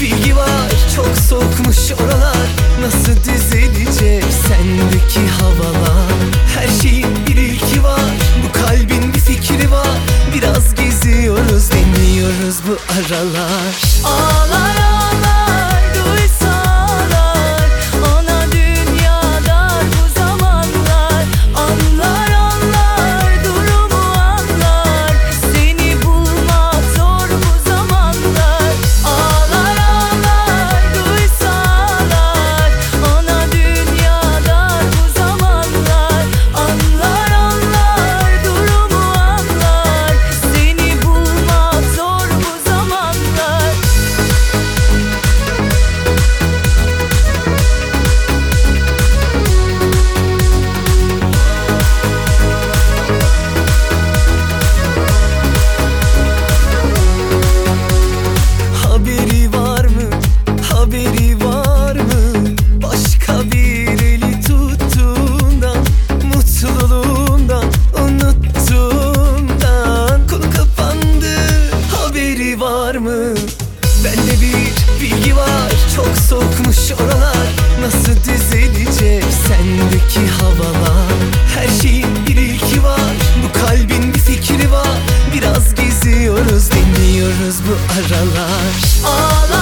bilgi var. Çok soğukmuş oralar. Nasıl düzelecek sendeki havalar? Her şeyin bir ilki var. Bu kalbin bir fikri var. Biraz geziyoruz deniyoruz bu aralar soğukmuş oralar Nasıl düzelecek sendeki havalar? Her şeyin bir ilki var Bu kalbin bir fikri var. Biraz geziyoruz deniyoruz bu aralar. Ağlar